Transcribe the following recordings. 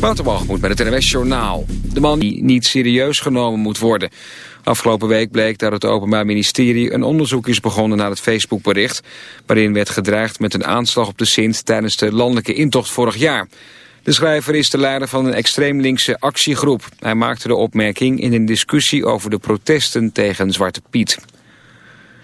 Waterbalgemoed met het NWS Journaal. De man die niet serieus genomen moet worden. Afgelopen week bleek dat het Openbaar Ministerie een onderzoek is begonnen naar het Facebookbericht... waarin werd gedreigd met een aanslag op de Sint tijdens de landelijke intocht vorig jaar. De schrijver is de leider van een extreem linkse actiegroep. Hij maakte de opmerking in een discussie over de protesten tegen Zwarte Piet.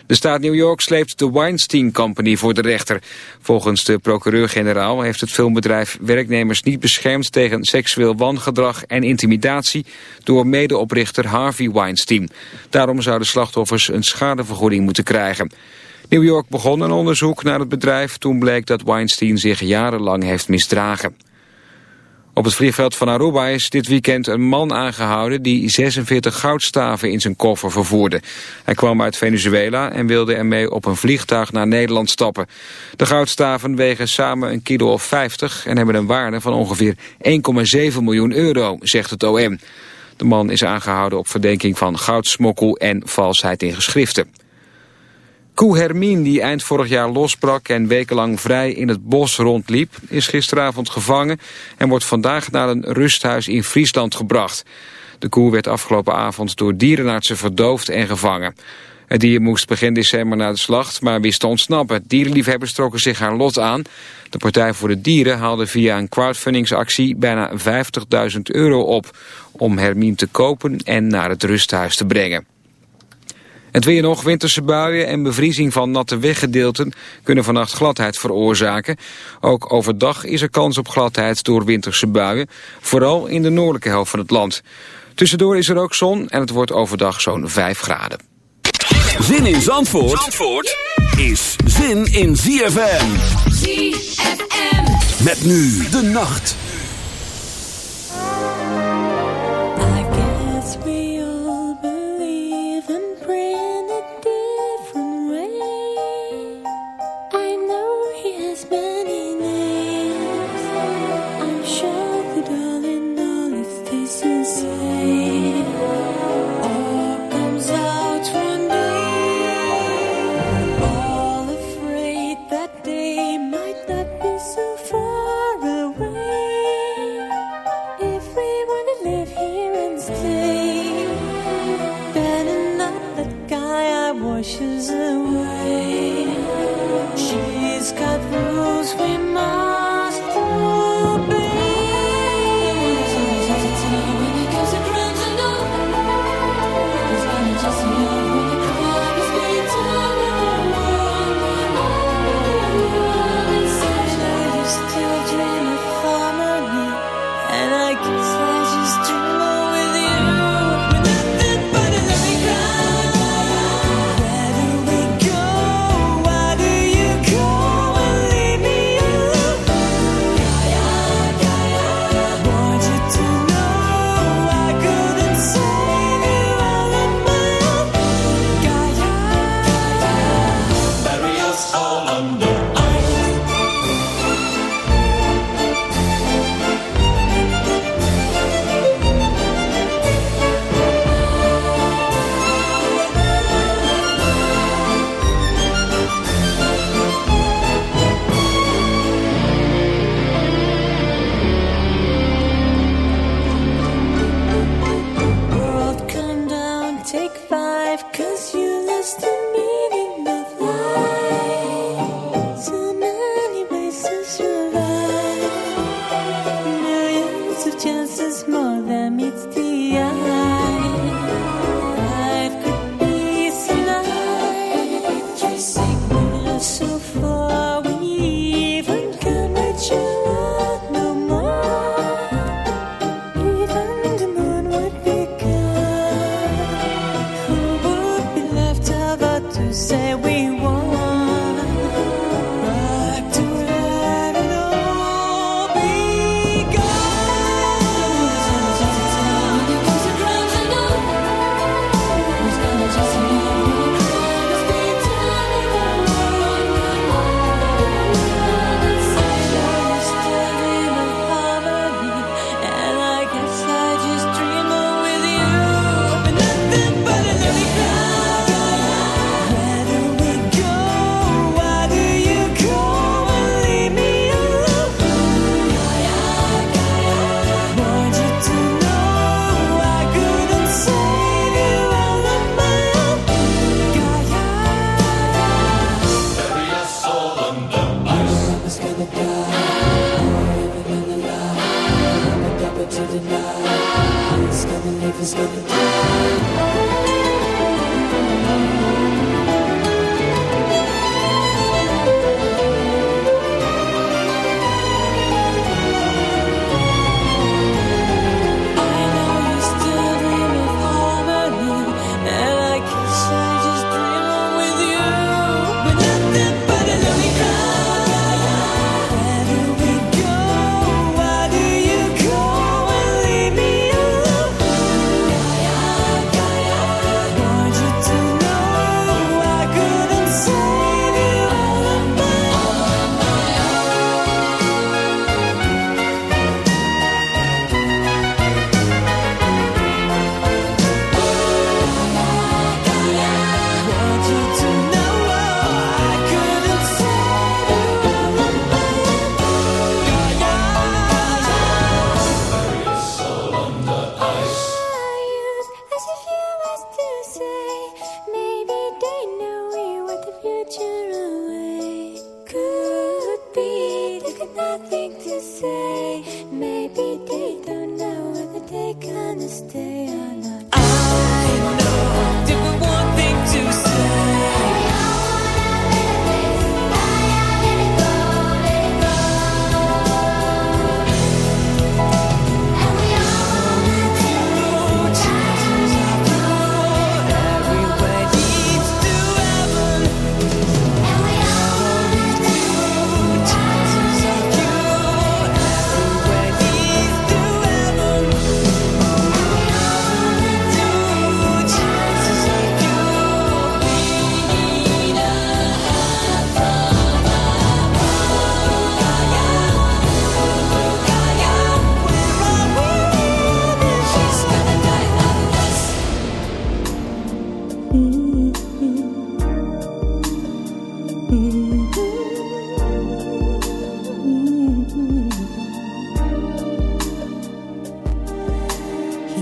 De staat New York sleept de Weinstein Company voor de rechter. Volgens de procureur-generaal heeft het filmbedrijf werknemers niet beschermd tegen seksueel wangedrag en intimidatie door medeoprichter Harvey Weinstein. Daarom zouden slachtoffers een schadevergoeding moeten krijgen. New York begon een onderzoek naar het bedrijf toen bleek dat Weinstein zich jarenlang heeft misdragen. Op het vliegveld van Aruba is dit weekend een man aangehouden die 46 goudstaven in zijn koffer vervoerde. Hij kwam uit Venezuela en wilde ermee op een vliegtuig naar Nederland stappen. De goudstaven wegen samen een kilo of 50 en hebben een waarde van ongeveer 1,7 miljoen euro, zegt het OM. De man is aangehouden op verdenking van goudsmokkel en valsheid in geschriften. Koe Hermine, die eind vorig jaar losbrak en wekenlang vrij in het bos rondliep, is gisteravond gevangen en wordt vandaag naar een rusthuis in Friesland gebracht. De koe werd afgelopen avond door dierenartsen verdoofd en gevangen. Het dier moest begin december naar de slacht, maar wist te ontsnappen. Dierenliefhebbers trokken zich haar lot aan. De Partij voor de Dieren haalde via een crowdfundingsactie bijna 50.000 euro op... om Hermine te kopen en naar het rusthuis te brengen. Het weer nog, winterse buien en bevriezing van natte weggedeelten kunnen vannacht gladheid veroorzaken. Ook overdag is er kans op gladheid door winterse buien, vooral in de noordelijke helft van het land. Tussendoor is er ook zon en het wordt overdag zo'n 5 graden. Zin in Zandvoort, Zandvoort is zin in ZFM. ZFM. Met nu de nacht.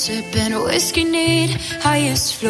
sipping whiskey, need highest floor.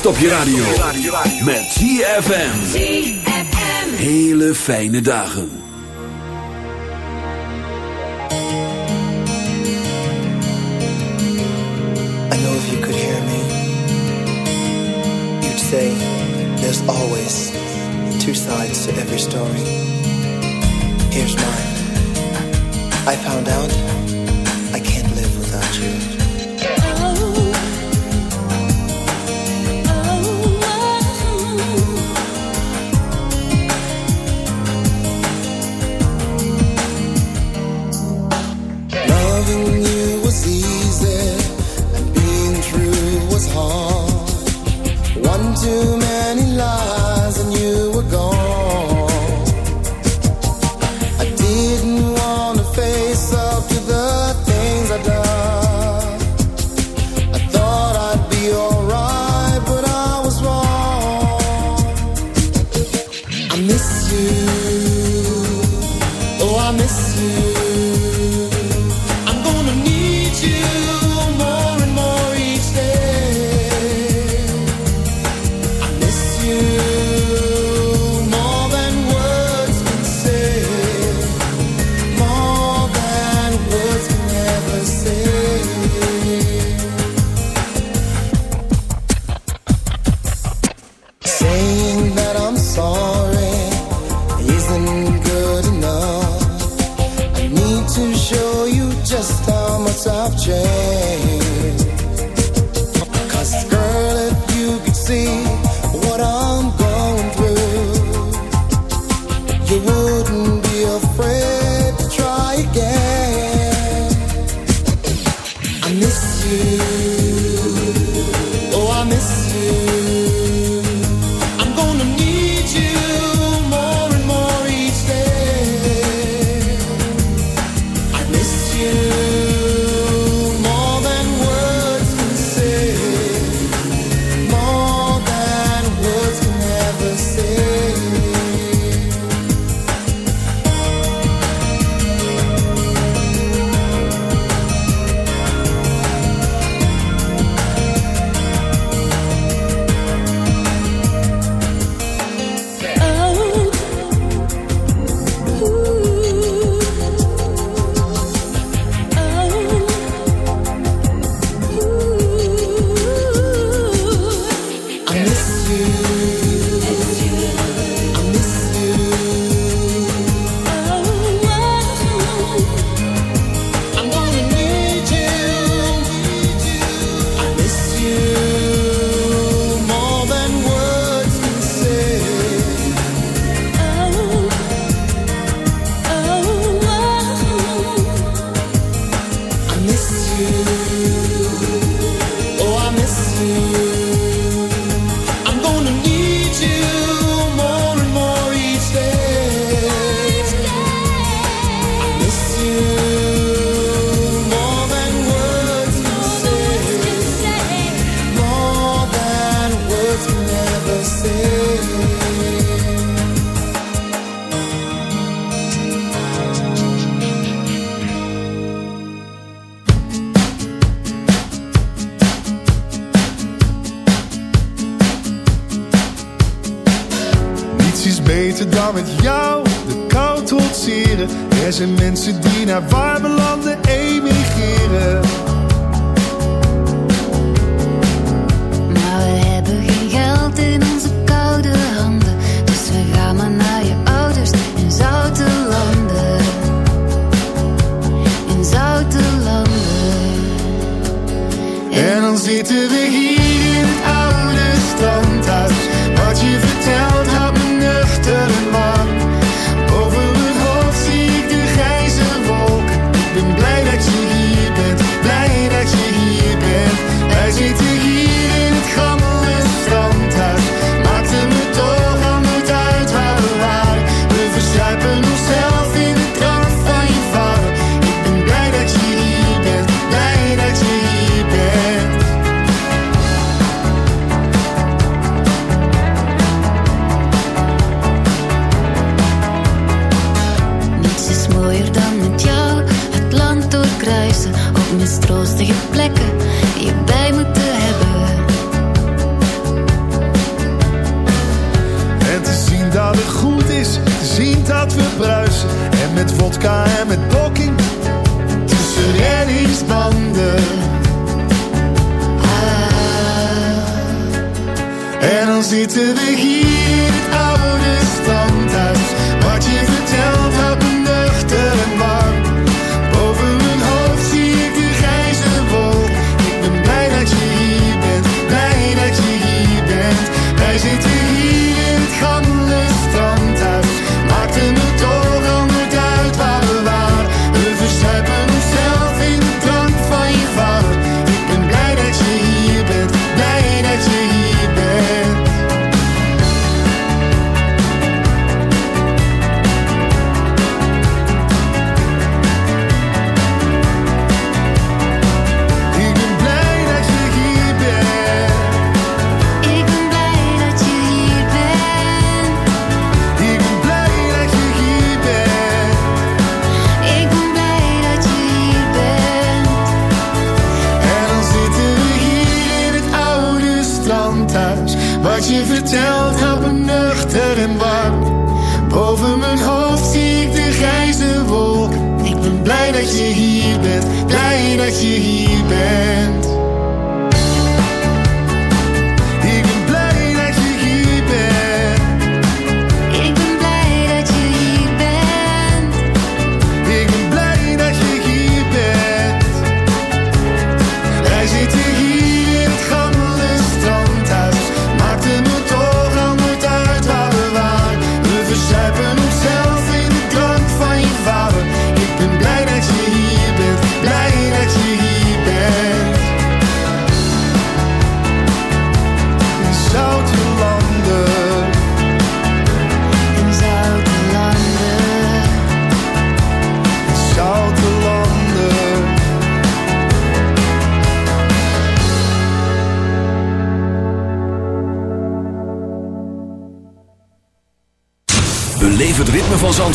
Stop je radio. Met ZFM. Hele fijne dagen. I know if you could hear me. You'd say, there's always two sides to every story. Here's mine. I found out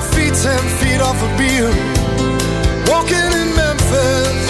Feet ten feet off a Beale. Walking in Memphis.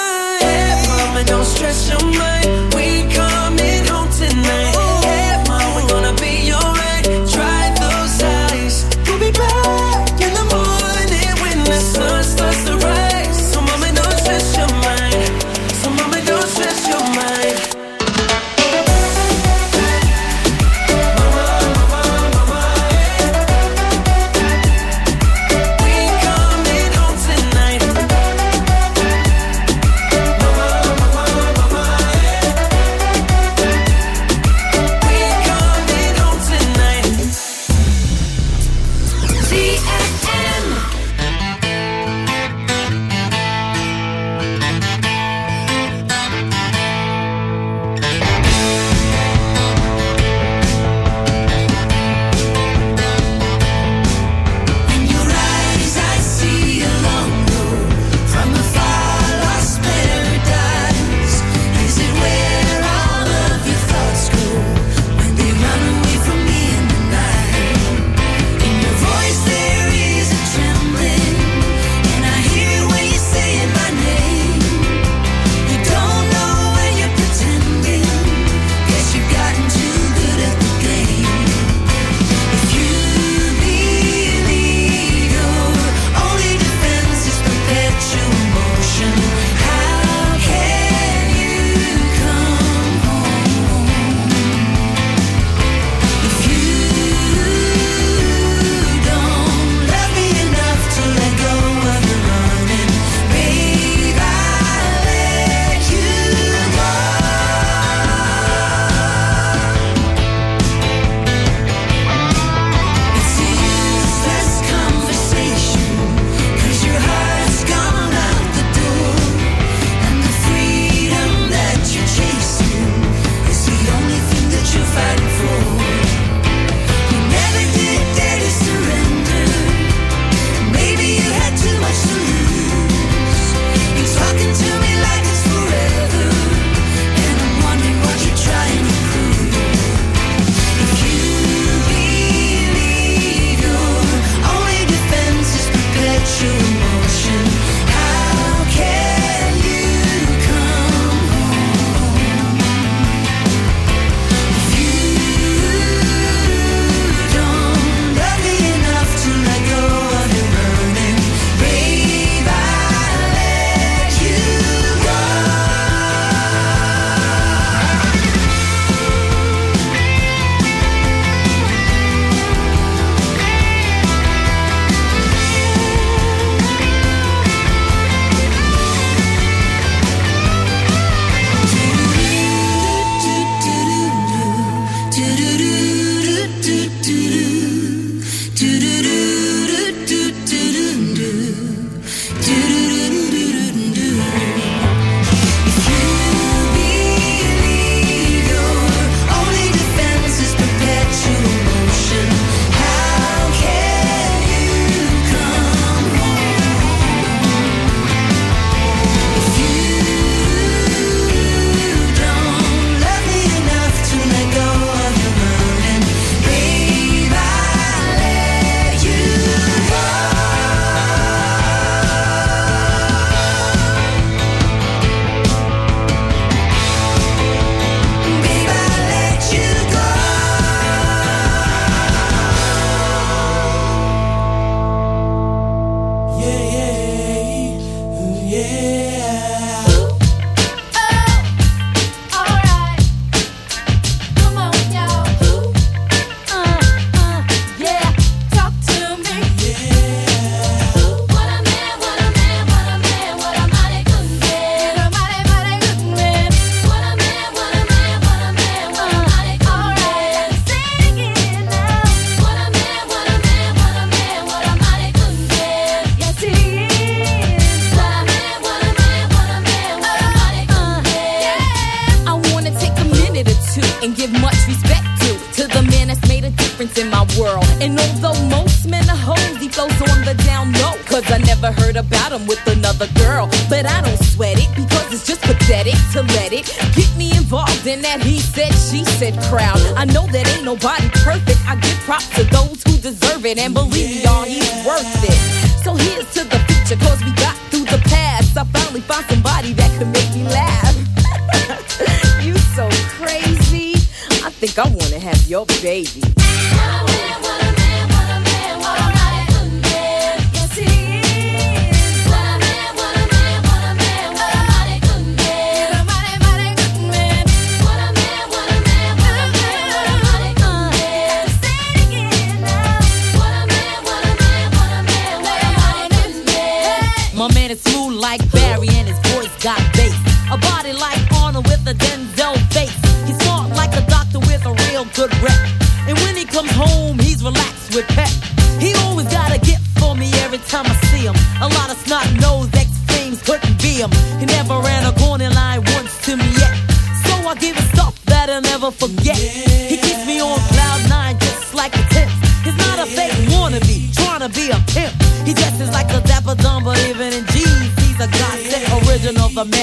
And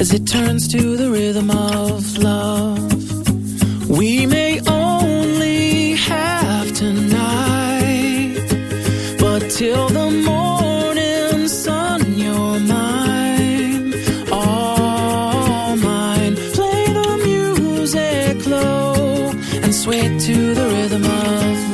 as it turns to the rhythm of love. We may only have tonight, but till the morning sun, you're mine, all mine. Play the music low and sway to the rhythm of love.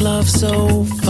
love so far.